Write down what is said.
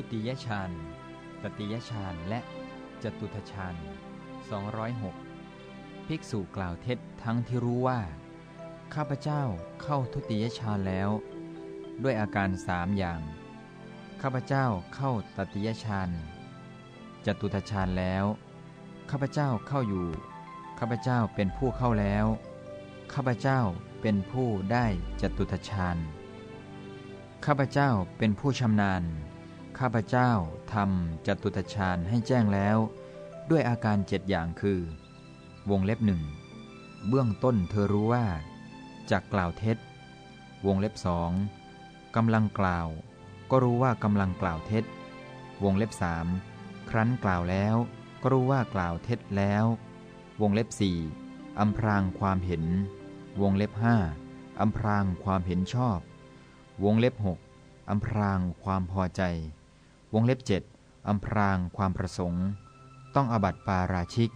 ทุติยฌานตติยฌานและจตุทฌาน206 ภิกษุกล่าวเท็จทั้งที่รู้ว่า ข้าพเจ้าเข้าทุติยฌานแล้ว ด้วยอาการสามอย่าง ข้าพเจ้าเข้าตติยฌานจตุทฌานแล้ว ข้าพเจ้าเข้าอยู่ ข้าพเจ้าเป็นผู้เข้าแล้ว ข้าพเจ้าเป็นผู้ได้จตุทฌานข้าพเจ้าเป็นผู้ชำนาญ ข้าพเจ้าทำจตุตฌานให้แจ้งแล้ว ด้วยอาการเจ็ดอย่างคือ วงเล็บหนึ่งเบื้องต้นเธอรู้ว่าจากกล่าวเท็จ วงเล็บสองกำลังกล่าว ก็รู้ว่ากำลังกล่าวเท็จ วงเล็บสามครั้นกล่าวแล้ว ก็รู้ว่ากล่าวเท็จแล้ว วงเล็บสี่อำพรางความเห็น วงเล็บห้าอำพรางความเห็นชอบ วงเล็บหกอำพรางความพอใจ วงเล็บเจ็ดอำพรางความประสงค์ ต้องอบัติปาราชิก